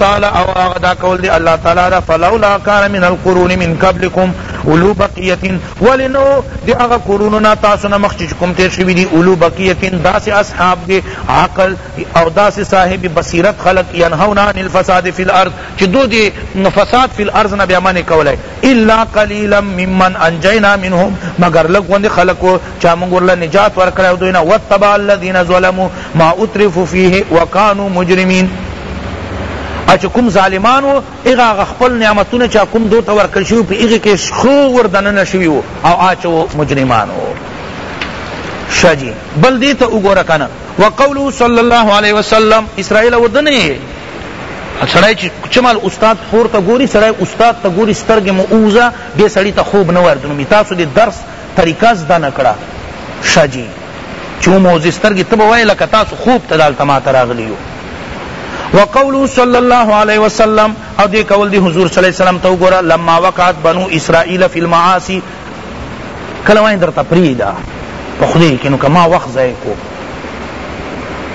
تعالی او هغه دا کول دی الله تعالی را فلولا کان من القرون من قبلکم اولو بقیتین ولی نو دی هغه قرونو نا تاسو نه مخ چې کوم تیر شوی دی اولو بقیتین داسې اصحاب دی عقل او داسې صاحب بصیرت خلق ینهون عن الفساد فی الارض چې دو دی فساد فی الارض نه بیا منې کولای الا قلیلا ممن انجینا منهم مگر لږ غوندې خلق چا مونږ ورله نجات ورکړی دوی نه وتبع الذین ظلموا ما اترفوا فیه وکانوا مجرمین اچ کوم ظالمان وو هغه هغه خپل نعمتونه چا کوم دو ته ورکړ شوي په هغې کې خو ور دننه شوي وو او اچ وو مجرمان وو ښه جي بل دې ته وګوره که نه وقوله صلی الله علیه وسلم اسرائیل و دنه سړی چې چمال استاد پورته ګوري سړی استاد ته ګوري سترګې مو اوزه دې سړي ته خوب نه وردنومي تاسو دې درس طریقه زده نه کړه شه جی چو موزی سترګی ته به وای لکه تاسو خوب ته دالته ماته راغلی یو وقوله صلی الله علیه وسلم او دې قول دی حضور صلی الله علیه وسلم ته وګوره لما وقعت بنو اسرائیل فی المعاصی کله وای درته پریدا په خدای کې نو کما وخت ځای کو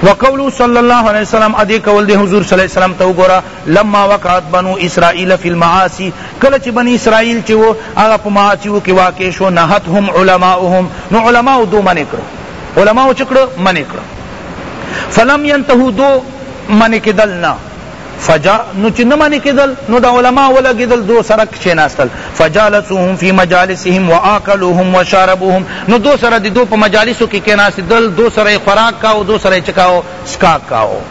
وقوله صلی الله علیه وسلم ادي قول دی حضور صلی الله علیه وسلم ته وګوره لما وقعت بنو اسرائیل فی المعاصی کله چی بنی اسرائیل چی و هغه په معاصیو کی واقع شو نهتهم علماؤهم نو علماء دو منع کړو علماء چه کړو منع کړو فلم ينتهو دو منع کدل نه فجا نو چې نه منې کېدل نو د علما ولګېدل دو سره کښېناستل فجالسوهم فی مجالسهم واکلوهم وشربوهم نو دو سره د دو په مجالسو کې کېناستېدل دو سره یې خوراک کاو دو سره یې چکاو سکاک کاو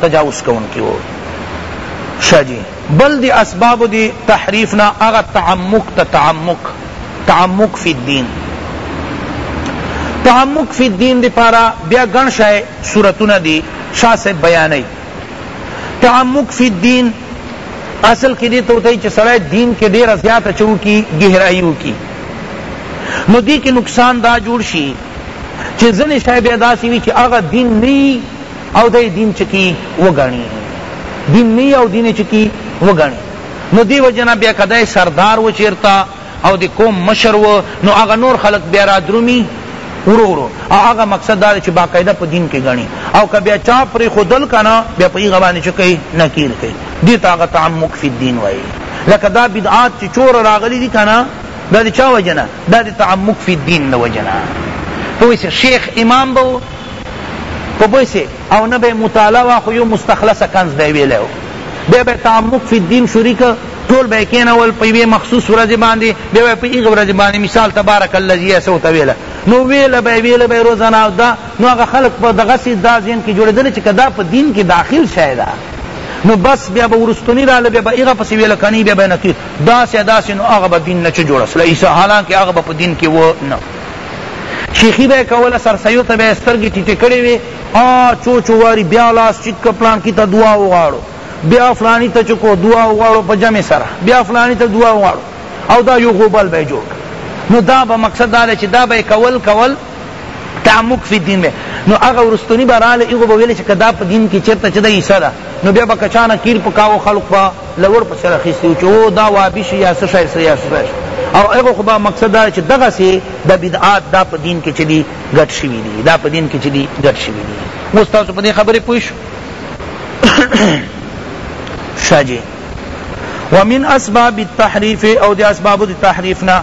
تجاوز کونکی وو شا جی بل دی اسباب دی تحریف نا اغا تعمق تا تعمق تعمق فی الدین تعمق فی الدین دی پارا بیا گن شای صورتون دی شاہ سے بیانی تعمق فی الدین اصل کی دیتا ہوتا ہے چھ سڑے دین کے دیر زیادت اچھو کی گہرائیو کی نو دی کی نقصان دا جوڑ شی چھ زن شای بیداسی وی چھ اغا دین نی او دی دین چه کی وګڼی دین نه او دین چه کی وګڼی نو دی وجنا بیا کدای سردار و چیرتا او دی قوم مشر و نو هغه نور خلق بیا را درومی ورو ورو او هغه مقصد دا چې باقاعده په دین کې غني او که بیا چا پرې خودل کنه بیا په هغه باندې چکه نکیر کوي دې ته هغه تعمق فی الدین وایي لکه دا بدعات چې چور راغلي دي کنه دا د چا وجنه دا د تعمق فی الدین د وجه نه پوه سه شیخ امام به و په پوه سه او نه به مطالعه وا خو یو مستخلصه کنز به ویلی و بیا به تعمق فی الدین شروع که ټول به کینول په یوې مخصوص ورځې باندې بیا به په هغه ورځې باندې مثال تبارک الذی اسو ته ویله نو ویله به ویله به روزانه او دا نو هغه خلق په دغسې دا ذهن کې جوړېدل چې که دا په دین کې داخل شی ده نو بس بیا به ورستونی رااله بیا به هغه پسې ویله کنی بیا به نکیر داسې داسې نو هغه به دین نه چه جوړه سوله عیسی حالانکه هغه به په دین کې و نه شیخی به کوله سرسیو ته به سترګې ټیټې کړې وې آ چو چو واری بیا لاس چیک که پلانکی ته دعا وغواړو بیا فلانی ته چې کو دعا وغواړو په جمع سره بیا فلانی ته دعا وغواړو او دا یو غوبل به جوړ نو دا به مقصد دا چې دا به کول کول تعمق فی الدین به نو هغه ورستونی به راله هغو به ویل چې که دا په دین کې چېرته چې د عیسی ده نو بیا به که چا نه کیر په کاوه خلق به لوړ پسې راخیستي وو چې او دا وابي شي یا څه شی څه یا څه شی او هغه خو به مقصد دا چې دغسې د بدعات دا په دین کې چې دي ګډ شوي دي دا په دین کې چې دي ګډ شوي دي اوس تاسو په دې خبرې پوه شو شاجي ومن اسباب التحریف او د اسباب التحریفنا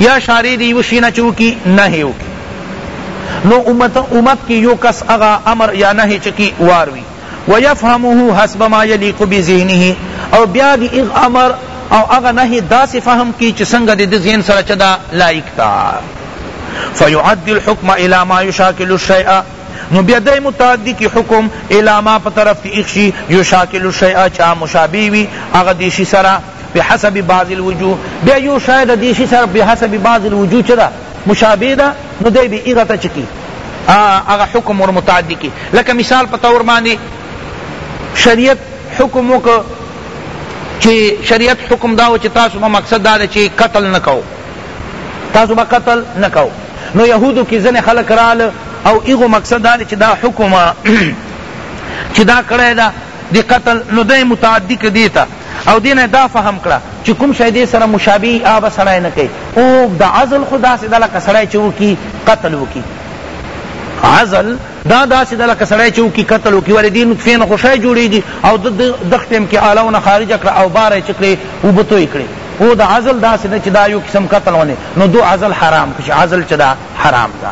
یا شارع دی یو شی نه چه وکی نهی وکی نو امت امت کی یو کس اغا امر یا نهی چه کی وار وی و یفهمه حسب ما یلیق بذهنه او بیا دی اغ امر او اغا نهی داسی فهم کی چه سنگ دی دی ذهن سره چه دا لائق تا فیعدی الحکم الی ما یشاکل الشیء نو بیا دای متعدی کی حکم الاما په طرف تی اخشی یشاکل الشیء چا مشابه وی هغه دیشی سرا بحسب بعض الوجوه بیا یو شای د دې شي سره بحسب بعض الوجوه چه ده مشابه ده نو دی به هغه ته چکی هغه حکم ور متعدی کی لکه مثال په تور باندې شریعت حکم وک چې شریعت حکم داو چې تاسو ما مقصد دا چې قتل نکاو تاسو ما قتل نکاو نو یهودو کې ځنه خلق رال او ایغو مقصد دا چې دا حکم چې دا کړی دا دی قتل نو دی متعدی کدی تا او دې نه دا فهم کړه چې کوم شی دې سره مشابه وي هغه به سړی نه کوي اوب د عزل خو داسې ده لکه سړی چې وکړي قتل وکړي عزل دا داسې ده لکه سړی چې وکړي قتل وکړي ولې دې نطفې نه خو شی جوړېږي او دغه ټیم کې آلو نه خارجه کړه او باره یې چې کړې اوبه توی کړې او د عزل داسې ده چې دا یو قسم قتل ونه نو دو عزل حرام کړي عزل چې ده حرام ده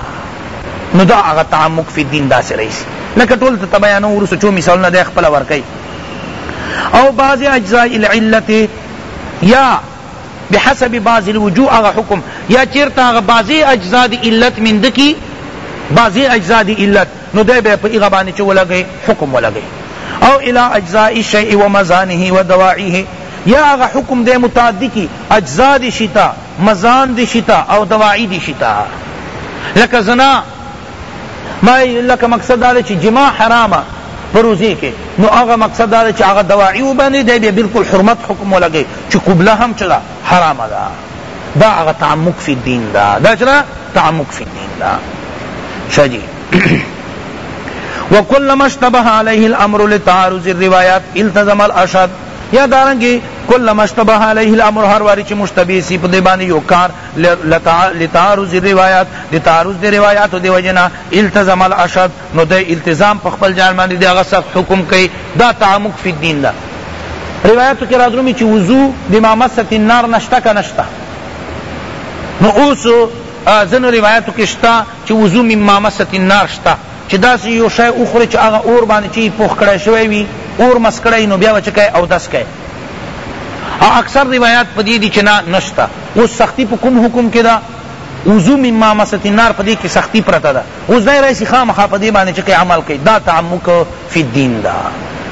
نو دا هغه تعمق فی دین داسې رئیسی لکه ټول ته بیانو ورسو چو مثالونه دی خپل ورکي او بعض اجزاء العلت یا بحسب بعض الوجوه هغه حکم یا چیرته هغه بعض اجزاء دی علت من دکی بعض اجزاء دی علت نو دی به په هغه باندې چو لګي حکم ولګي او الى اجزاء الشیء ومزانه ودواعیه یا هغه حکم دی متعدی کی اجزاء دی شتا مزان دی شته او دواعی دی شته لکه زنا ما لکه مقصد دا چې جما حرامه پروزی کې نو هغه مقصد دا چې هغه دواعی وبندي دی به بالکل حرمت حکم ولګي چې قبله هم چلا حرامه ده دا هغه تعمق فی الدین دا دا چلا تعمق فی الدین دا شجی وکلما اشتبه علیه الامر لتعارض الروايات التزم الاشد یا دارنګه کلما اشتبه علیه الامر هر واری چې مشتبه سی په دې باندې یو کار لتعارض الروایات د تعارض د روایاتو دی وجنا التزم الاشد نو د التزام په خپل ځان باندې د هغه سخت حکم کوي دا تعمق فی الدین ده روایاتو کې راځي چې وضو د مامست النار نشتا کا نشتا نو اوس ځنو روایاتو کې شتا چې وضو مما مست النار شتا چی داسی یو شی وخوری چی هغه اور باندی چی پوخ کړای شوی وی اور مس کړی نو بیا به چه کای اودس کای او اکثر روایات پدی دی چی نه نشته اوس سختی په کوم حکم کی ده وضو مما مست النار پدی کی سختی پرته ده اوس دای رایسی خامخا پدی باندې چې عمل کوي دا تعمق فی الدین دا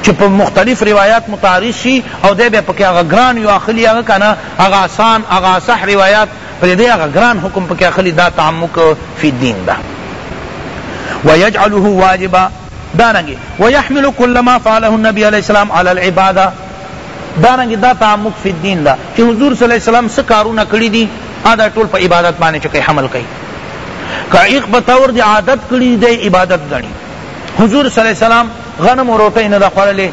چې په مختلف روایات متعارض شي او دای به پکې هغه ګران یو اخلي هغه کنه هغه آسان هغه صح روایات پرې دی هغه ګران حکم پکې اخلي دا تعمق فی الدین ده ویجعله واجبا دارنګي ويحمل كل ما فعله النبي عليه السلام على العباده دارنګي دا تعمق فی الدین ده چې حضور صلی الله علیه وسلم څه کارونه کړی دي ادا ټول په عبادت باندې چکه حمل کوي کایق بطور دی عادت کړی دی عبادت غنی حضور صلی الله علیه وسلم غنمو روټۍ نه ده خوړلې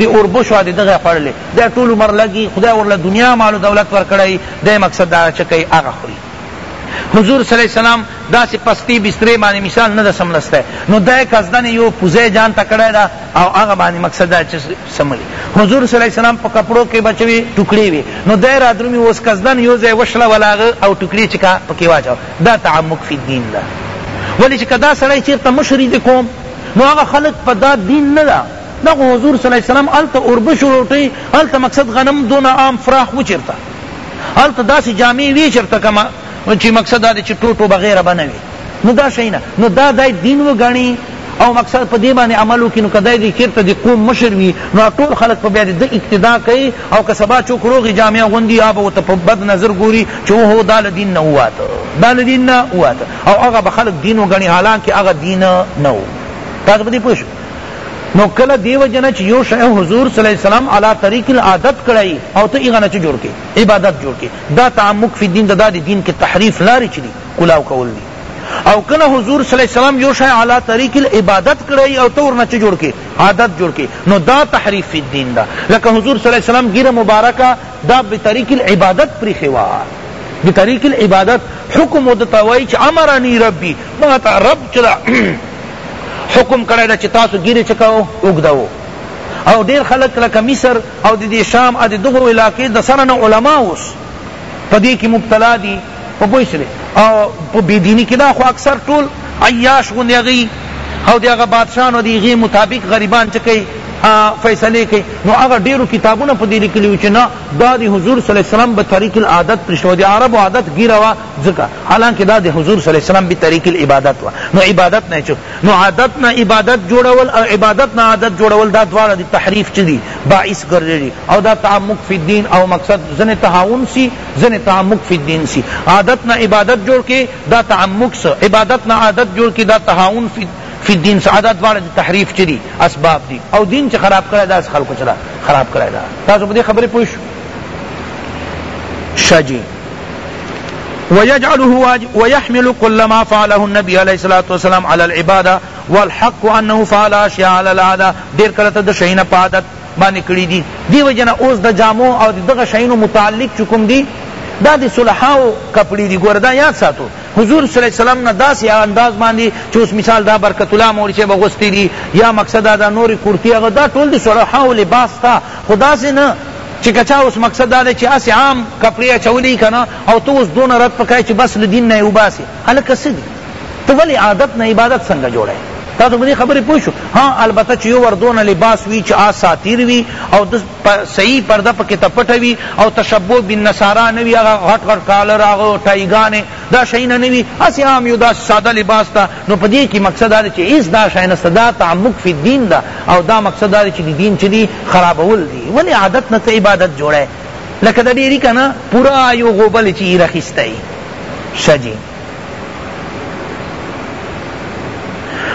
د اوربشو د دغه خوړلې دا ټول عمر لګي خدای ورله دنیا مال دولت ورکړی دی مقصد دا چې کوي هغه خوري حضور صلی الله علیه وسلم دا سی پستی بستری باندې مثال نه سملسته نو دای قصدن یو پوزه جان تکړه دا او هغه باندې مقصد دا چې سملی حضور صلی الله علیه وسلم په کپڑو کې بچوي ټوکړي وي نو دای را درومي اوس قصدن یو ځای وشله ولاغه او ټوکړي چې کا پکې واچو دا تعمق فی الدین دا ولی چې کدا سړی چیرته مشری د قوم نو هغه خلق په دا دین نه ده دا خو حضور صلی الله علیه وسلم هلته اوربشو روټۍ هلته مقصد غنم دونه عام فراخ وو چېرته هلته داسې جامې وې چېرته که چې مقصد دا دی چې ټوټو بغیره به نه وي نو دا شی نه نو دا دی دین وګڼي او مقصد په دې باندې عمل وکړي نو که دی دې چېرته د قوم مشر وي نو ټول خلک په بیا د اقتدا کوي او که سبا څوک روغې جامې اغوندي یا به ورته په بد نظر ګوري چې هو دا له دین نه وواته دا له دین نه وواته او هغه به خلق دین وګڼي حالانکه هغه دین نه و تاسو په دې پوه شئ نو کله دی وجنه چې یو شی حضور صلی الله علیه وسلم علی طریق العادت کړی او ته هغه نه جوړ کې عبادت جوړ کې دا تعمق فی دین دا دی دین کې تحریف لارې چلی کلاو کول دی او کله حضور صلی الله علیه وسلم یو شی علی طریق العبادت کړی او ته ورنه جوړ کې عادت جوړ کې نو دا تحریف فی دین دا لکه حضور صلی الله علیه وسلم ګیره مبارکه دا بطریق العبادت پریخی وا بطریق العبادت حکم او دتا وای چ امرنی ربی ما تا رب چلا حکم کړی دا چې تاسو ګیره چکاو وګداو او ډیر خلک لکه مصر او د شام او د دغه علاقې د سره علماء اوس پدې کې مبتلا دي په پوه شوی او په بی دینی کی دا خو اکثر ټول عیاش غوندی غی او دی هغه بادشاہانو دی غی مطابق غریبان چکی فیصله کوي نو هغه ډیرو کتابونه په دې لیکلي چې نه دا د حضور صلی الله علیه وسلم به طریق العادت پر شو دی عربو عادت ګیره وا ځکه حالانکه دا د حضور صلی الله علیه وسلم به طریق العبادت وا نو عبادت نه چو نو عادت نه عبادت جوړول او عبادت نه عادت جوړول دا دواړه د تحریف چدي باعث ګرځي او دا تعمق فی الدین او مقصد زنه تهاون سی ځنې تعمق فی الدین سی عادت نه عبادت جوړ کې دا تعمق سه عبادت نه عادت جوړ کې دا تهاون فی فی الدین سه عادت دواړه تحریف چری اسباب دی او دین چې خراب کړی دا خلکو سره خراب کړی دا تاسو په دې خبرې پوه شو شجی ويجعله واجب ويحمل كل ما فعله النبي عليه الصلاة والسلام على العبادة والحق أنه فعل أشياء على العادة دير كلتا دشينا پادت باندې کړي دي دیو جن اوس د جامو او دغه شینو متعلق چکم دي دا د صلحاو کپڑی دی ګور دا یاد ساتو حضور صلی الله علیه وسلم نه داسې انداز باندې چې اوس مثال دا برکت الله مور چې بغوستی دی یا مقصد دا نور کرتی هغه دا ټول د صلحاو لباس تا خدا سے نه چې کچا اوس مقصد دا چې اس عام کپڑے چولی کنا او تو اوس دون رد پکای چې بس لدین نه وباسي الکه سدی ته ولی عادت نه عبادت څنګه جوړی تاسو په دې خبرې پوه شو ها البته چې یو وردونه لباس وی چې آ ساتیر وی او د صحیح پرده پکې تپټه وی او تشبه بالنصارا نه وی هغه غټ غټ کالر هغه ټایګانې دا شیونه نه وی هسې عام یو داسې ساده لباس ته نو په دې کې مقصد دا دی چې هېڅ دا شی نشته دا تعمق فی الدین ده او دا مقصد دا دی چې د دین چې دي خرابول دي ولې عادت نه ته عبادت جوړی لکه د ډېري که نه پوره یو غوبل چې یې راخیستی ښه جي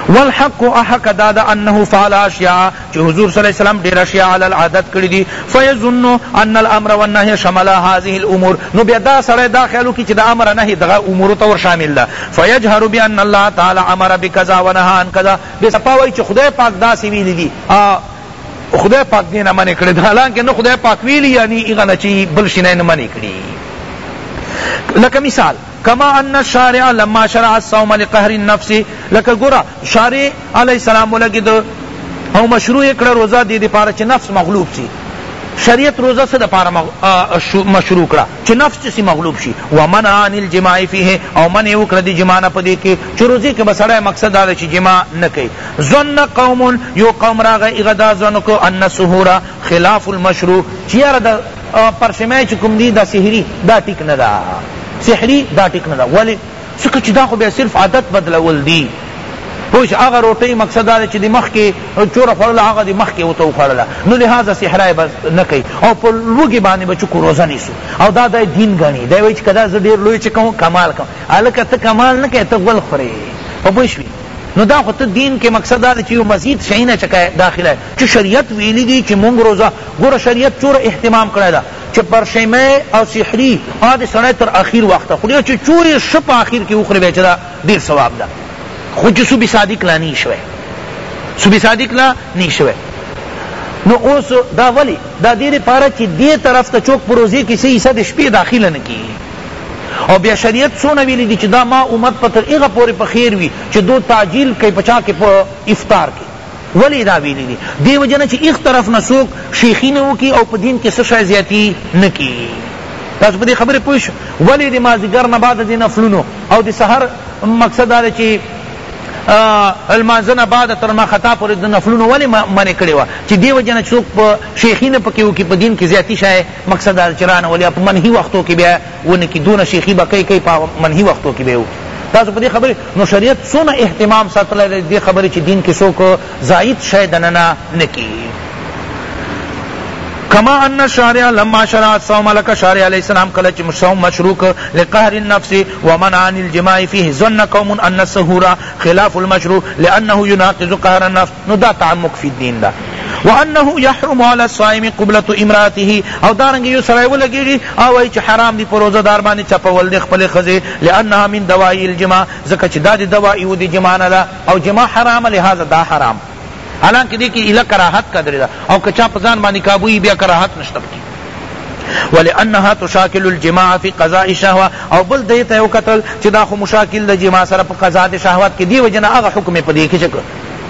والحق احق دا دا انه فعل اشیاء چې حضور صلی الله علیه وسلم ډیر اشیاء علی العادت کړی دي فیظن ان الامر والنهی شمل هذه الامور نو بیا دا سره دا خیالو کې چې دا امر نهی دغه امور ته ور شامل ده فیجهر بان الله تعالی امر بکذا ونهى عن کذا به صفاوی چې خدای پاک دا سی ویل دي خدای پاک دې نه منې کړې حالانکه نه خدای پاک ویلي یعنی هغه نه چې بل شي نه منې کړي لکه مثال کما ان الشارع لما شرع الصوم لقهر النفس لکه ګورا شارع علیہ السلام ولګي دو او مشروع کړه روزه دې دې پاره چې نفس مغلوب شي شریعت روزه سره پاره مشروع کړه چه نفس چسی مغلوب شی ومنع عن الجماع فیه او منع وکړه دی جماع نه پدی کی چه روزی که بسړی مقصد دا چه جماع نکی ظن قوم یو قوم راغ اغا دا ظن کو ان السحور خلاف المشروع چه یار دا پرشمه چه کم دی دا سحری دا ټیک ندا سحری دا ټیک ندا ولی ځکه چی دا خو بیا صرف عادت بدلول دی پوه شو هغه روټۍ مقصد دا دی چې د مخکې چوره خوړله هغه د مخکې ورته وخوړله نو لهذا صحرا یې به نه کوي او په لوږې باندې به چکو روزه نیسو او دا دی دین ګڼي دی وایي چې که دا زه ډېر لوی چې کوم کمال کوم هلکه ته کمال نه کوې ته غول خورې په پوه شوي نو دا خو ته دین کې مقصد دا دی چې یو مزید شی نه چکه داخله چې شریعت ویلي دي چې مونږ روزه ګوره شریعت چوره اهتمام کړی ده چه پرشیمه او سحری آ د سړی تر اخیر وخته خوری او چه چو یی شه په اخیر کی وخوری بیا چه دا ډیر ثواب ده خو چه صبح صادق لا نی شوی صبح صادق لا نی شوی نو اوس دا ولی دا دیر پاره چه دی طرف ته چوک پروزی کی سی حصہ د شپې داخله نکی او بیا شریعت سونه ویلی دی چه دا ما امت پتر اغه پوری په خیر وی چه دو تاجیل کئی پچا کی په افطار کی ولی یې دا ویلی دی دی وجه نه چی هیڅ طرف نه څوک شیخی نه وکی او په دین کی څه شی زیاتی نه کی تاسو په دې خبره پوه شئ ولی د مازیګر نه بعد د نفلونو او د سحر مقصد دا دی چې المانزه نه بعد تر ما خطا پر د نفلونو ولی منع کړی و چې دی وجنه څوک په شیخینه پکې وکي په دین کې زیاتی شای مقصد دا چرانه ولی په منهي وختو کې بیا ونه کی دونه شیخی به کئی کئی په منهی وختو کی به وکی تاسو په دې خبرې نو شریعت څونه اهتمام ساتلی دی دې خبرې چې دین کې څوک زاید شی دننه نه کی کما ان الشارع لما شرع الصوم لك شارع علیہ السلام کله چې صوم مشروع لقهر النفس ومنع عن الجماع فيه ظن قوم ان السهور خلاف المشروع لانه يناقض قهر النفس نو دا تعمق فی الدین دا وانه یحرم علی الصائم قبلۃ امراته او دارنګ یو سړی ولګیږي او وای چې حرام دی پر روزه دار باندې چپول دی خپل خزه لانها من دوائی الجماع ځکه چې دا د دوائی او د جماع نه ده او جماع حرام لہذا دا حرام حالانکه دې کې اله کراهت قدر ده او که چا په ځان باندې کابوی بیا کراهت نشته پکې ولانها تشاکل الجماع فی قضاء الشهوه او بل دیته یو قتل چې دا خو مشاکل د جماع سره په قضاء د شهوت کې دی وجنه هغه حکم په دې کې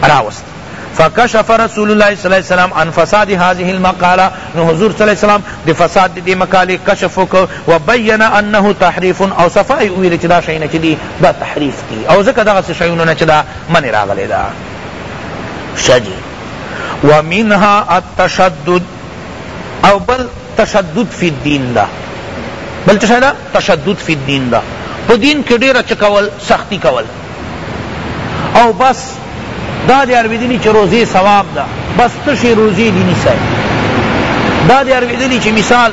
راوست فکشف رسول الله صلی الله علیه وسلم عن فساد هذه المقاله نو حضور صلی الله علیه وسلم د فساد دی مقاله کشف وک و بین انه تحریف او صفای ویل چې دا شی نه چدی دا تحریف دی او زکه دا څه شیونه نه چدا من راغلی دا شجی ومنها التشدد او بل تشدد فی الدین دا بل تشدد تشدد فی الدین دا په دین کې ډیره چکول سختی کول او بس دا دی ارویدلی چه روزی ثواب دا بس تشی روزی دی نیسای دا دی ارویدلی چه مثال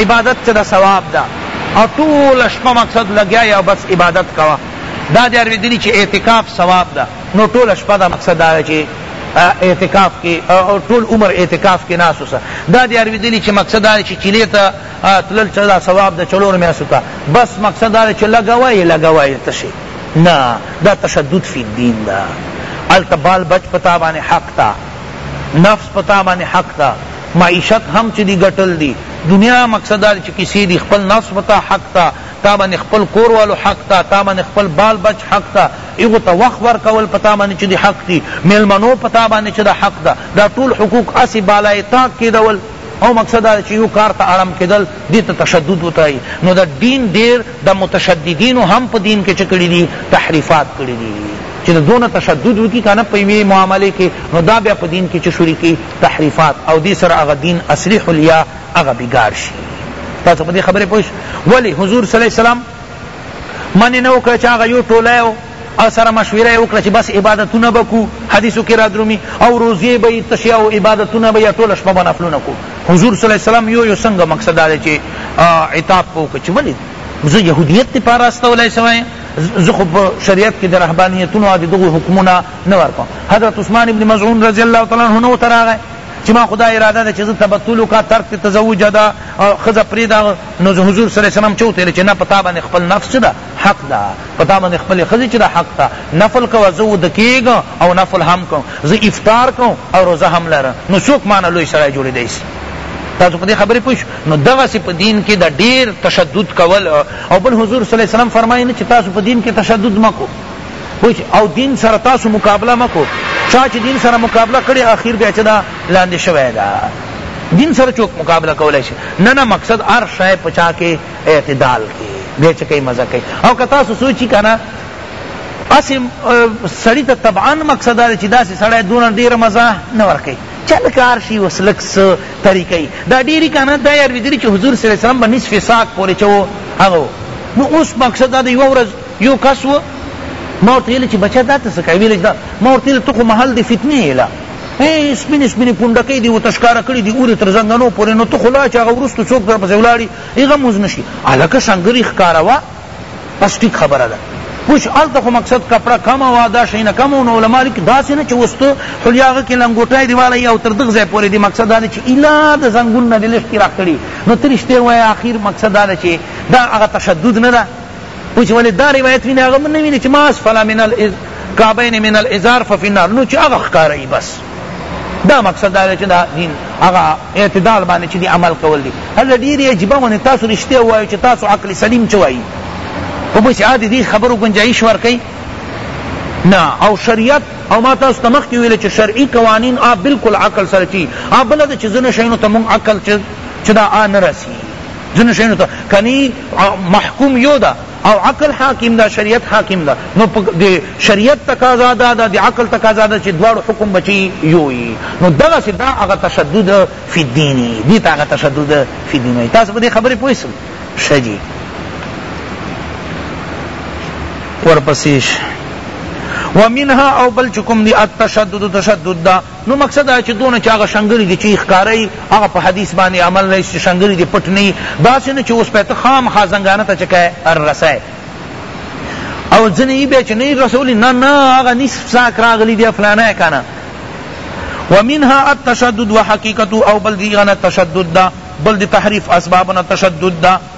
عبادت چه دا ثواب دا او طول شپا مقصد لگیا یا بس عبادت کوا دا دی ارویدلی چه اعتکاف ثواب دا نو طول شپا دا مقصد دا چه اعتکاف کی او طول عمر اعتکاف کی ناسو سا دا دی ارویدلی چه مقصد دا چه چلی تا تلل چه دا ثواب ده چلور میاشتو ته بس مقصد دا ده چه لګوه یی لګوه یی تشه نه دا تشدد فی الدین ده هلته بال بچ په تا باندې حق ده نفس په تا باندې حق ده معیشت هم چه دی ګټل دی دنیا مقصد دا چه کسی دی خپل نفس په تا حق ده تا باندې خپل کور والو حق تا تا باندې خپل بال بچ حق تا ایغو ته وخت ورکول پتا باندې چې دی حق دی میلمنو پتا باندې چې دا حق ده دا ټول حقوق اسی بالای تاک کیدول او مقصد دا چې یو کار ته اړم کېدل دې ته تشدد ورته وایي نو د دین ډېر د متشددینو هم په دین کې څه کړي دي تحریفات کړي دي چې د دونه تشدد وکړي که نه په یوې معاملې کې نو دا بیا په دین کې څه شروع کړي تحریفات او دې سره هغه دین اصلي حلیا هغه بګار شي تاسو په دې خبرې پوه ولې حضور صلی الله علیه وسلم منې نه وکړه چې هغه یو ټولی او سره مشوره یې وکړه چې بس عبادتونه به کو حدیثو کې رادرومي او روزې به یې تشې او عبادتونه به یې ټوله شپه به نفلونه کو حضور صلی الله علیه وسلم یو یو څنګه مقصد دا دی چې عتاب په وکړه چې ولې زه یهودیت دپاره استولی سوی یم زه خو په شریعت کې د رهبانیتونو او د دغو حکمونه نه ورکوم حضرت عثمان ابن مظعون رضی الله تعالی عنه نو ته راغی چې ما خدا اراده ده چې زه تبتل وکړه ترک تزوج ده ښځه پرېږده نو حضور صلی الله علیه وسلم چه وتویل چې نه په تا باندې خپل نفس چه ده حق ده په تا باندې خپلې ښځې چې دا حق ده نفل کوه زه اوده کېږم او نفل هم کوم زه افطار کوم او روزه هم لرم نو څوک ما نه لوی سړی جوړېدای شي تاسو په دې خبرې پوه شو نو دغسې په دین کې د ډېر تشدد کول او بل حضور صلی الله علیه وسلم فرمایي نه چې تاسو په دین کې تشدد مه کو او دین سره تاسو مقابله مه کو چا چې دین سره مقابله کړې اخر بیا چې دا لاندې شوی ده دین سره چوک مقابله کولای شي نه نه مقصد هر شی پچا کې اعتدال کی بیا چه کئی مزه کئی او که تاسو سوچی کنه اسی سړی ته طبعا مقصد دا چې داسې سړی دونه ډیره مزه نه ورکوي چل کار شي اوس لږ څه طریقې دا ډیري که نه دا یارویدلي چې حضور صلی الله علیه وسلم به نصف ساعت پورې چې و هغه نو اوس مقصد دا د یوه ورځ یو کس و ما ورته ویل چې بچه دا ته څه کوي ویل دا ما ورته ویل ته خو محل د فتنې یې لا سپینې سپینې پونډکۍ دي ورته ښکاره کړي دي اورې تر زنګنو پورې نو ته خو لا چې هغه وروسته څوک درپسې ولاړي هغه موز نشي الکه سنګری ښکاروا بس ټیک خبره ده پوش الته خو مقصد کپڑا کم وا دا شینه کم نو علماء لیک دا سینه چې وست حلیاغه کې لنګوټای دی والا یو تر دغه ځای پورې دی مقصد دا چې الا د زنګون نه دلش کی راکړي نو ترشته وای اخر مقصد دا چې دا هغه تشدد نه ده پوش ولې دا روایت وینه هغه نه ویني چې ما اسفل من الکعبین من الازار ففي النار نو چې هغه ښکارای بس دا مقصد دا چې دا دین هغه اعتدال باندې چې دی عمل کول دي هله ډیر عجیبه ونه تاسو رښتیا وایو چې تاسو عقل سلیم چوي او بس عادي دي خبرو گنجائش ورکي نه او شریعت او ما تاسو ته مخکې ویل چې شرعي قوانین آ بالکل عقل سره چی آ بل د چې ځنه شینو ته مونږ عقل چې دا آ نه رسی ځنه شینو ته کني محکوم یو ده او عقل حاکم ده شریعت حاکم ده نو د شریعت تقاضا ده ده د عقل تقاضا ده چې دواړو حکم بچي یوي نو دغه سي دا هغه تشدد فی الدین دي ته هغه تشدد فی الدین وایي تاسو په دې خبرې پوه شئ ښه جي ورپسې ومنها او بل چکم دی التشدد تشدد دا نو مقصد دا چی دونه چی هغه شنګری دی چی ښکاره یی هغه په حدیث باندی عمل نه چی شنګری دی پټ نه یی داسی نه چی اوس پی ته خامخا زنګانه ته چه که رسه او ځنی یی بیا چی نه یی رسولی نه نه هغه نصف ساک راغلی دی فلانه کنه ومنها التشدد وحقیقت او بل دیغه نه تشدد دا بل دی تحریف اسبابنا تشدد دا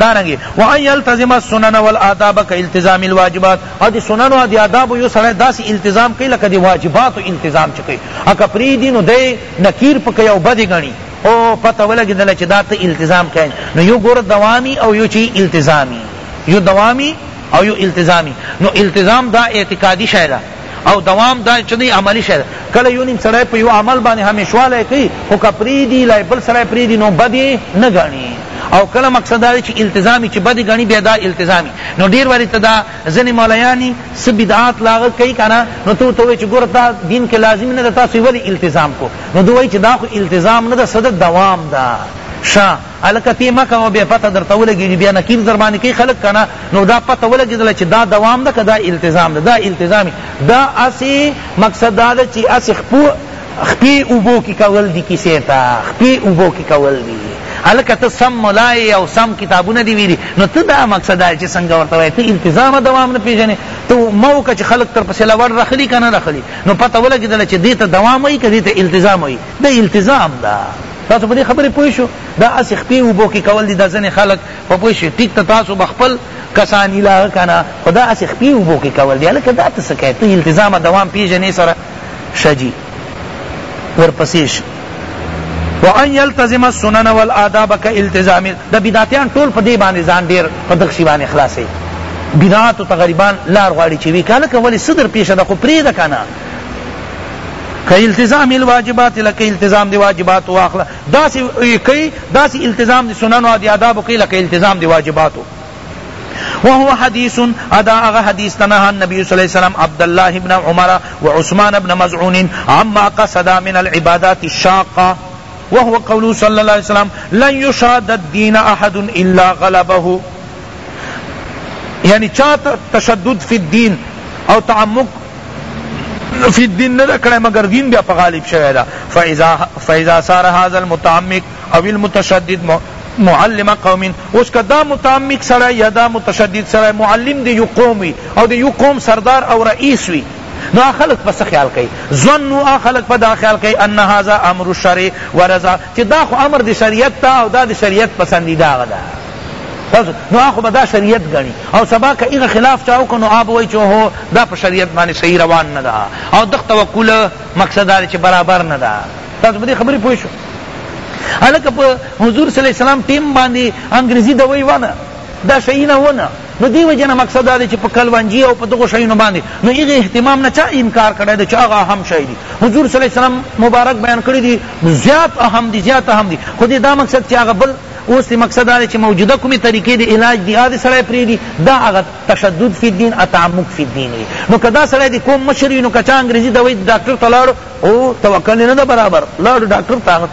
دارنګه وان یلتزم السنن والآداب کالتزام الواجبات او دی سنن او دی آداب یو سره داس التزام کوي لکه دی واجبات التزام چکی اکه پری دی نو دی نکیر پک یو بدی غنی او پته ولګی دل چې دا ته التزام کوي نو یو ګور دوامی او یو چی التزامی یو دوامی او یو التزامی نو التزام دا اعتقادی شایلا او دوام دا چې دی عملی شی کله یو نیم سړی په یو عمل باندې همیشوالی کوي خو که پرېږدي لا بل سړی پرېږدي نو بد یې نه ګڼي او کله مقصد دا چې التزامی چې بد غنی بیا دا التزامی نو ډیر واری ته دا ځنې مولایانی س بدعات لاغه کوي کنه نو تو ته چې ګور دا دین کې لازم نه ده تاسو ولی التزام کو نو دوی چې دا خو التزام نه ده صد دوام ده شا هلکه تی مه کوه بیا پته درته ولګیږی بیا نکیر درباندی کئی خلک کنه نو دا پته ولګیدله چی دا دوام ده که دا التزام ده دا التزامی دا هسی مقصد دا ده چی هسی خپو خپی اوبو کی کول دی کسی تا خپی اوبو کی کول دی هلکه ته سم ملای او سم کتابونه دی ویلی نو ته دا مقصد دا چی څنګه ورته وای ته التزام دوام نه پیژنې ته مو که چی خلق تر پسې لوړ رخلی کنه رخلی نو پته ولګیدله چی دیته دوام وای که دیته التزام وای دا التزام ده تاسو په دې خبرې پوه شو دا اسې خپې اوبو کې کول دي دا ځنې خلک په پوه شي ټیک ته تاسو به خپل کسان اله کنه خو دا اسې خپې اوبو کې کول دي هلکه دا ته څه کوې ته التزام دوام پېژنې سره ښه جي ورپسې شي وان يلتزم السنن والآداب كالتزام دا بدعتيان ټول په دې باندې ځان ډېر په دغه شي باندې خلاصوي بدعاتو ته غریبان لار غواړي چې وی کاله کولی صدر پیشه ده خو پرې ده کنه که التزام الواجبات لکه التزام دی واجبات واخلا داسی کئی داسی التزام دی سنن و دی آداب کئی لکه التزام دی واجبات وهو حدیث ادا اغا حدیث تنہا نبی صلی اللہ علیہ وسلم عبداللہ ابن عمر و عثمان ابن مزعون عما قصدا من العبادات الشاقہ وهو قول صلی اللہ علیہ وسلم لن یشاد الدین احد الا غلبه یعنی چاہتا تشدد فی الدین او تعمق فی الدین نه کړه مگر دین بیا په غالب شوی دا فاذا فاذا صار هذا المتعمق او المتشدد معلم قوم اس کا دا متعمق سره یا دا متشدد سره معلم دی یو قوم وی او دی یو قوم سردار او رئیس وی نو خلق پس خیال کئی ظنو خلق پا دا خیال کئی ان هذا امر شرع ورضا چی دا خو امر د شریعت ده او دا د شریعت پسندیده هغه ده نو هغه خو به دا شریعت ګڼي او سبا که هغه خلاف چا وکړو نو هغه وایي چې هو دا په شریعت باندې صحیح روان نه ده او دغه توکل مقصد دا چې برابر نه ده تاسو په دې خبرې پوه شو هلکه په حضور صلی الله علیه وسلم ټیم باندې انګریزي دوی ونه دا شیونه ونه د دې وجې نه مقصد دا دی چې په کلونجي او په دغو شیونو باندې نو هغې اهتمام نه چا انکار کړی دی چې هغه اهم شی دي حضور صلی الله علیه وسلم مبارک بیان کړي دي زیات اهم دي زیات اهم دي خو دې دا مقصد چې هغه بل اوس دی مقصد دا چې موجوده کومې طریقې د علاج دی هغه سړی پرېږدي دا هغه تشدد فی الدین تعمق فی الدین وي نو که دا سړی د کوم مشر وي نو که چا انګریزي دوايي ډاکټر ته لاړو او توکل نه ده برابر لاړو ډاکټر ته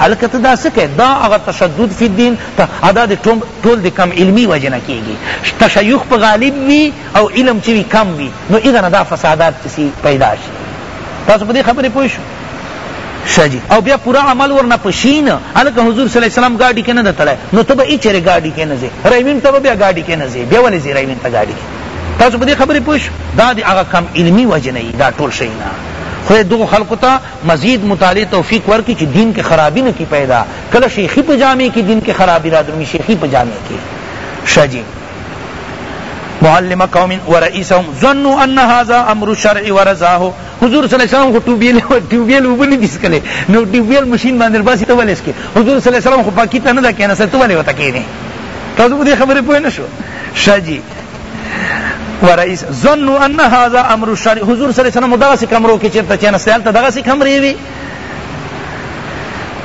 هلکه ته دا څه کوې دا هغه تشدد فی الدین ته ادا د ټول د کم علمی وجه نه کیږي تشیخ په غالب وي او علم چې وي کم وي نو هغه نه دا فسادات چې پیدا شي تاسو په دې خبرې پوه شئ شجی او بیا پورا عمل ورنه پشین الک حضور صلی الله علیه وسلم گاڑی کې نه دتړای نو ته به چیرې گاڑی کې نه زی رایوین ته بیا گاڑی کې نه زی بیا ولې زی رایوین ته گاڑی کې تاسو په دې خبرې پوه شئ دا د هغه کم علمی وجه نه دا ټول شي نه خو دغه خلکو ته مزید مطالعه توفیق ورکی چی دین کی خرابی نکی پیدا کله شیخی په جامع کی دین کی خرابی رادرومی شیخی په جامع کی شا جی معلم قوم ورئیسهم ظنوا ان هذا امر الشرع ورزاه حضور صلی الله علیه وسلم کو ټوبیل ټوبیل وبنی دیس کله نو ټوبیل ماشین باندې باسي ته ولې سکي حضور صلی الله علیه وسلم خو پاکی ته نه دا کینه ته ولې وته کینه تاسو دې خبرې پوه نه شو شاجی ورئیس ظنوا ان هذا امر الشرع حضور صلی الله علیه وسلم دغه کمرو کې چیرته چینسته هلته دغه کمرې وي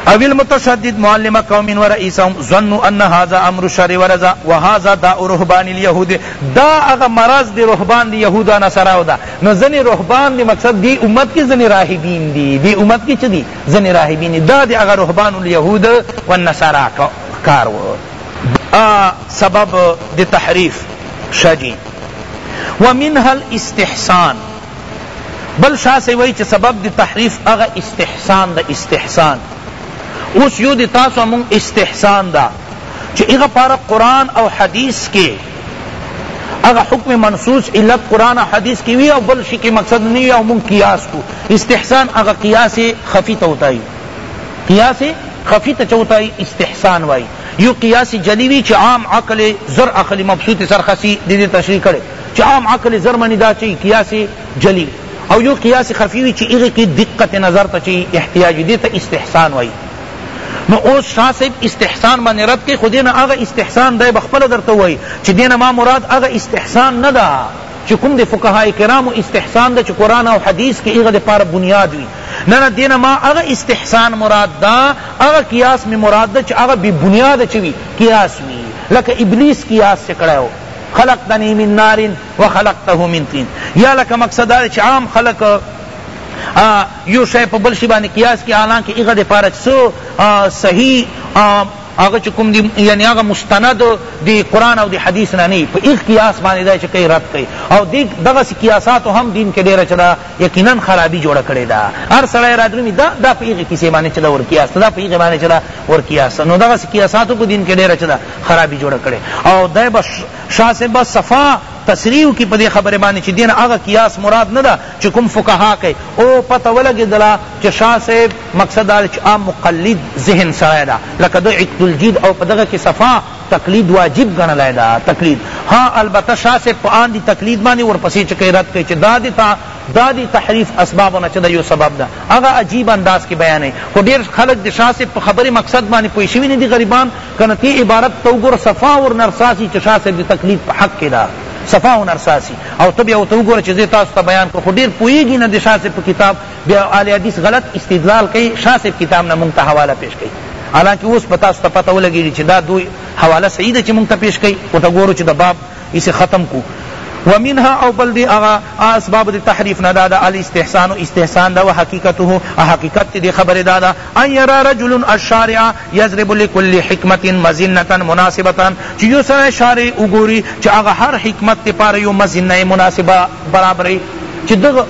او المتشدد معلم قوم ورئیسهم ظنوا ان هذا امر الشرع ورضا وهذا داء رهبان اليهود دا هغه مرض دی رهبان دی یهودا نصارا دا نو ځنی رهبان دی مقصد دی امت کې ځنی راهبین دی دی امت کې چدی ځنی راهبین دا دی هغه رهبان اليهود والنصارا کار وو دا سبب د تحریف شجی ومنها الاستحسان بل شاه سی وای چې سبب د تحریف هغه استحسان د استحسان اوس یو د تاسو مون استحسان دا چې هغه پاره قران او حدیث کې اگر حکم منصوص علت قرآن حدیث کی وی او بل شی کی مقصد نہیں او من قیاس کو استحسان اگر قیاس خفی تو ہوتا ہی قیاس خفی ته چوتای استحسان وای یو قیاس جلی وی چی عام عقل زر اخلی مبسوط سر خسی دیدی تشریح کړی چی عام عقل زر منی دا چی قیاس جلی او یو قیاس خفی وی چی ایغی کی دقت نظر تا چی احتیاج دیتا استحسان وای نو اوس شاہ صاحب استحسان باندې رد کی خو دینا هغه استحسان دی بخپل درته وای چی دینا ما مراد هغه استحسان نه دا چی کوم دی فقهای کرام استحسان دا چی قرآن او حدیث کی هغه دی پار بنیاد وی نه نه دینه ما هغه استحسان مراد ده هغه قیاس می مراد ده چه هغه بی بنیاد چه وی قیاس وی لکه ابلیس قیاس چه کړی وو خلقتنی من نار و خلقته من طین یا لکه مقصد دا چه عام خلق یو شی په بل شی باندې قیاس کی حالانکه هغه د پاره څو صحیح هغه چې کوم دی یعنی هغه مستند دی قرآن او دی حدیث نه نه په اخ قیاس باندې دا چې کوي رد کوي او دی دغه قیاسات هم دین کې ډیره چدا یقینا خرابی جوړه کړی ده هر سړی رادرومی دا دا په هغه کیسه باندې چدا ور کیاست دا په هغه باندې چدا ور کیاست نو دغه کیاساتو په دین کې ډیره چدا خرابی جوړه کړی او دای بس شاه سے بس صفا تصریح کی په دې خبره باندې چې دین هغه قیاس مراد نه ده چې کوم فقها کوي او پته ولګي دلا چې شاه صاحب مقصد دا چې عام مقلد ذهن سره ده لکه د عقد الجید او په دغه کې صفا تقلید واجب ګڼلی ده تقلید ها البته شاه صاحب په آن دی تقلید باندی ورپسی چه کئ رد کئ چه دا دی تا دا دی تحریف اسبابو نه چه دا یو سبب ده هغه عجیب انداز کی بیانوی خو ډیر خلق د شاه صاحب په خبری مقصد باندی پوه شوی ندی غریبان کنه تی عبارت ته وګوره صفا او نرساسی چه شاه صاحب دی تقلید په حق کی ده صفا او نرساسی او ته بیا ورته وګوره چه زه تاسو ته بیان کړم خو ډیر پوهیږی نه د شاه صاحب په کتاب بیا اهل حدیث غلط استدلال کوي شاه صاحب کتاب نه مونږ ته حواله پیش کوي حالانکه اوس په تاسو ته پته ولګیږي چې دا دوی حواله صحیح ده چې مونږ ته پیش کوي ورته ګورو چې د باب اسې ختم کو ومنها او بل دی اغا اسباب دی تحریف نه دادا الاستحسان استحسان دا وحقیقته حقیقت دی خبر دادا ان یرا رجل الشارع یضرب لكل حکمت مزنه مناسبه چې یو سره شارع وګوري چې هغه هر حکمت لپاره یو مزنه مناسبه برابرې چې دغه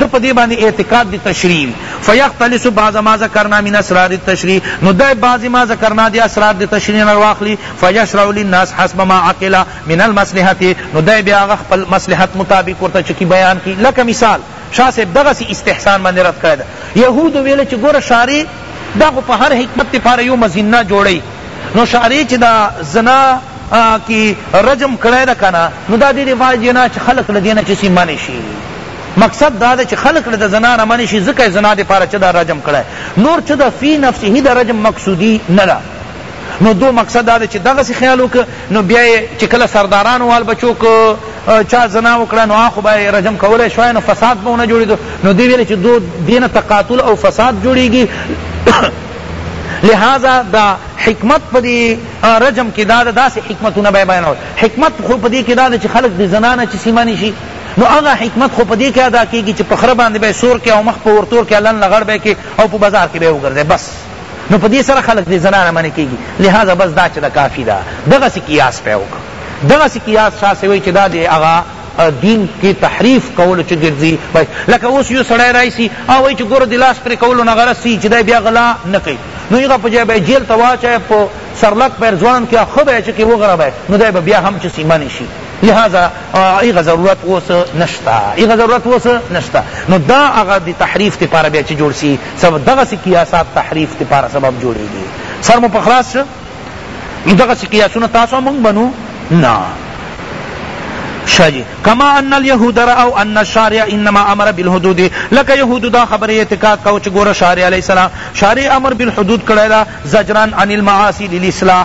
ده په دې باندې اعتقاد د تشریح وي فیختلس بعض ما ذکرنا من اسرار التشریح نو دی بعض ما ذکرنا د اسرار د تشریح نه واخلي فیشرع للناس حسب ما عقل من المصلحت نو دی بیا هغه خپل مصلحت مطابق ورته چکی بیان کی لکه مثال شاه صاحب دغه سی استحسان باندې رد کړی ده یهود ویل چې ګوره شارع دا خو په هر حکمت لپاره یو مزینه جوړی نو شارع چې دا زنا کی رجم کړی ده کنه نو دا دې لپاره جنا چې خلق لدینه چې سیمانه شي مقصد دا ده چه خلق د زنا نه منع شی ځکه زنا دی پاره چه دا رجم کړه نور چه دا فی نفسه دا رجم مقصودی نه ده نو دو مقصد دا چې دغه سی خیال وک نو بیا چې کله سرداران وال بچو کو چا زنا وکړه نو اخو به رجم کولای شوی نو فساد به نه جوړیدو نو دی ویل چې دو دینه تقاتل او فساد جوړیږي لہذا دا حکمت پا دی رجم کی دا دا سی حکمتو نبی بیانو حکمت خو پا دی کی دا دا چی خلق دی زنانا چی سیمانی شی نو هغه حکمت خو په دې کې ادا کېږي چې په خره باندې به یې سور کړې او مخ په ورتور کې لن لغړ به یې کړې او په بازار کې به یې وګرځې بس نو په دې سره خلک دې زنانه منې کېږي لهذا بس دا چې دا کافي ده دغسې قیاس پرې وکړه دغسې قیاس شاسې وایي چې دا دی هغه دین کی تحریف کولو چ ګرځي لکه اوس یو سړی رایسی او وای چې ګور د لاس پر کولو نه غرض سی چې دا بیا غلا نه کوي نو هغه په جبه جیل تواچه په سرلک پر ځوان کې خو به چې وګره به نو دا بیا هم چې سیمه نشي لهذا هغه ضرورت اوس نشته هغه ضرورت اوس نشته نو دا هغه دی تحریف ته پاره بیا چې جوړ سی سب دغه سی قیاسات تحریف ته پاره سبب جوړیږي سر مو پخلاص شه دغه سی قیاسونه تاسو مونږ بنو نه شاجی کما ان اليهود راو ان الشارع انما امر بالحدود لك يهود دا خبر اعتقاد کو چ گور شارع علیہ السلام شارع امر بالحدود کړه زجران عن المعاصی للاصلاح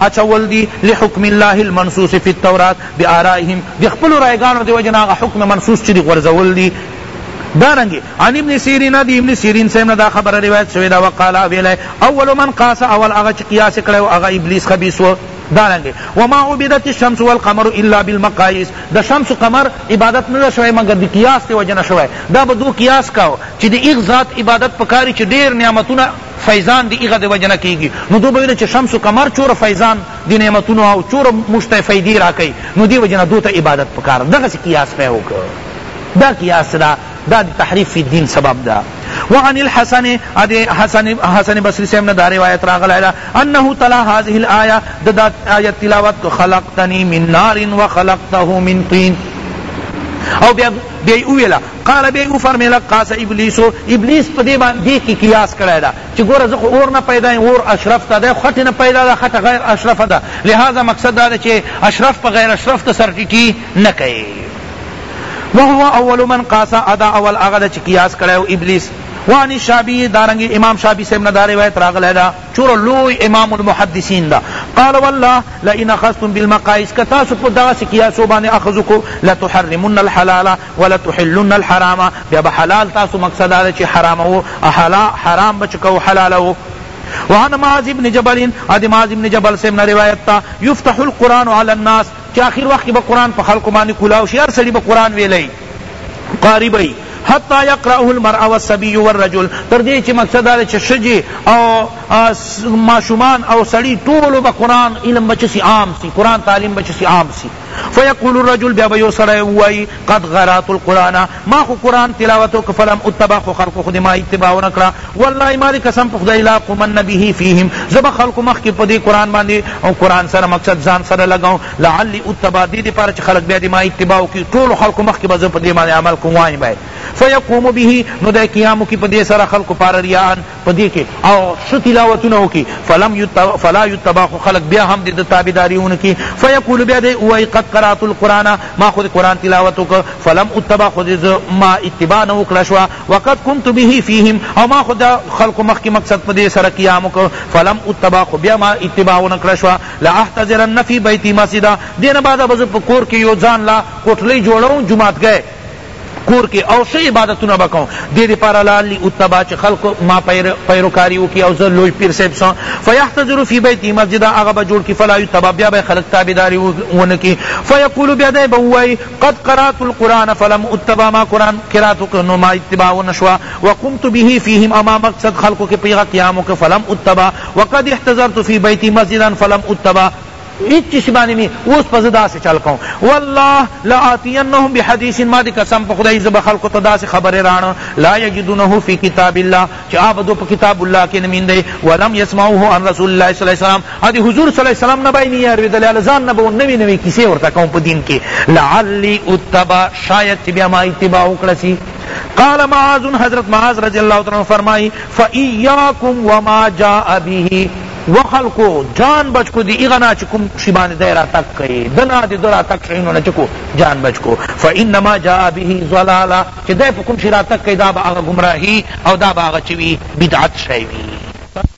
اچول دي لحکم الله المنصوص فی التوراة بآرائهم د خپلو رای ګانو د وجې نه هغه حکم منصوص چي دي غورځول دي دارنګه عن ابن سیرین دی ابن سیرین صاحب نه دا خبره روایت شوی دا وقال ویلی اول من قاس اول هغه چې قیاس کړی او هغه ابلیس خبیث و دارنګه وما عبدت الشمس والقمر الا بالمقایس د شمس و قمر عبادت نه شوی مگر د قیاس ته وجنه شوی دا به دو قیاس کاو چې د ایک ذات عبادت پکاری چې ډیر نعمتونه فیضان دی هغه دی وجه نه کیږی نو دو به ویل چه شمس و قمر چور فیضان دی نعمتونو او چور موږ ته فیدی راکی نو دی وجه نه دو ته عبادت پکار دغه سی قیاس پی وکړ دا قیاس دا دا دی تحریف فی الدین سبب دا وعن الحسن ادي حسن حسن بصري سے نے دا روایت راغل ہے انه تلا هذه الايه ددا آیت تلاوت کو خلقتنی من نار وخلقته من طين او بیا بیا ویلا قال بی او فرمیل قاس ابلیس ابلیس په دې باندې کې قیاس کړی دا چې ګوره زه خو اور نه پیدا یم اور اشرف ته ده خټه نه پیدا ده خټه غیر اشرف ده لہذا مقصد دا ده چې اشرف په غیر اشرف ته سر ټیټی نه کوي وهو اول من قاس ادا اول هغه چې قیاس کړی ابلیس وان الشعبی دارنگی امام شعبی سے من دار روایت راغل ہے دا چور لوی امام المحدثین دا قال والله لئن اخذتم بالمقایس کتا سو پدا سکیا سو باندې اخذکو لتحرمن الحلال ولتحلن الحرام بیا به حلال تاسو مقصد دا چې حرامو حرام بچ کو حلالو وعن معاذ ابن جبل ادي معاذ ابن جبل سے من روایت تا يفتح القرآن على الناس چې اخر وخت کې به قرآن په خلکو باندې کولاو شي هر سړي به قرآن ویلی قاری به حتی یقرأه المرء والصبی والرجل تر دې چې مقصد دا چې شجی او ماشومان او سړی ټول به قرآن علم بچ سی عام سی قرآن تعلیم بچ سی عام سی فیقول الرجل بیا به یو سړی ووایی قد قرات القرآن ما خو قرآن تلاوت وکړ فلم اتبع خو خلقو خو د ما اتباع ونه کړه والله ما دې قسم په خدای لاقومن به فیهم زه به خلقو مخکې په دې قرآن باندې او قرآن سره مقصد ځان سره لګوم لعلی اتبع دې دپاره چې خلق بیا د ما اتباع وکړي ټولو خلقو مخکې به زه په دې باندې عمل کوم وایم فیقوم به نو دی قیام وکړي په دې سره خلقو پاره ریاء په دې کې او ښه تلاوتونه وکړي فلم یتبع فلا یتبع خو خلق بیا هم د تابعداري ونه کړي فیقول بیا دې وایي قد قرات القرآن ما خو د قرآن تلاوت وکړ فلم اتبع خو زه ما اتباع نه وکړه شوه وقد کنت به فیهم او ما خو د خلقو مخکې مقصد په دې سره قیام وکړ فلم اتبع خو بیا ما اتباع ونه کړه شوه لاحتضرن فی بیتی مسجدا دینه بعد به زه په کور کې یو ځان لا کوټلۍ جوړوم جماعتګی کور کې او څه عبادتونه به کوم دې دپاره لعلی اتبع چې خلق ما پیروکاري وکړي او زه لوی پیر صاحب سم فیحتضر فی بیتی مسجد هغه به جوړ کړي فلا یتبع بیا به خلق تابعداري ونه کړي فیقول بیا دی به ووایي قد قرات القرآن فلم اتبع ما قرآن قرات وکړ نو ما اتباع ونه شوه وقمت به فیهم اما مقصد خلقو کې پیغه قیام وکړ فلم اتبع وقد احتضرت فی بیتی مسجدا فلم اتبع هیڅ چیز باندې می اوس په زه داسې چل کوم والله لآتینهم بحدیث ما دې قسم په خدای زه به خلکو ته داسې خبرې راړم لا یجدونه فی کتاب الله چې آ به دو په کتاب الله کې نه میندی ولم یسمعوه عن رسول الله صلی الله علیه وسلم ا دې حضور صلی الله علیه وسلم نه به نه یارویدل له ځان نه به نوې نوې کیسې ورته کوم په دین کې لعلی اتبع شاید چې بیا ما اتباع وکړه سی قال معاذ حضرت معاذ رضی اللہ عنہ فرمائی فَإِيَّاكُمْ وَمَا جَاءَ بِهِ و خلکو جان بچ کو دی اغنا چی کوم شی باندې دی راتک کئ دنا دی دو راتک شینو نه چکو جان بچ کو فانما جاء به ضلالا چی دی په کوم شی راتک کئ دا به هغه گمراهی او دا به هغه چی وی بدعت شی وی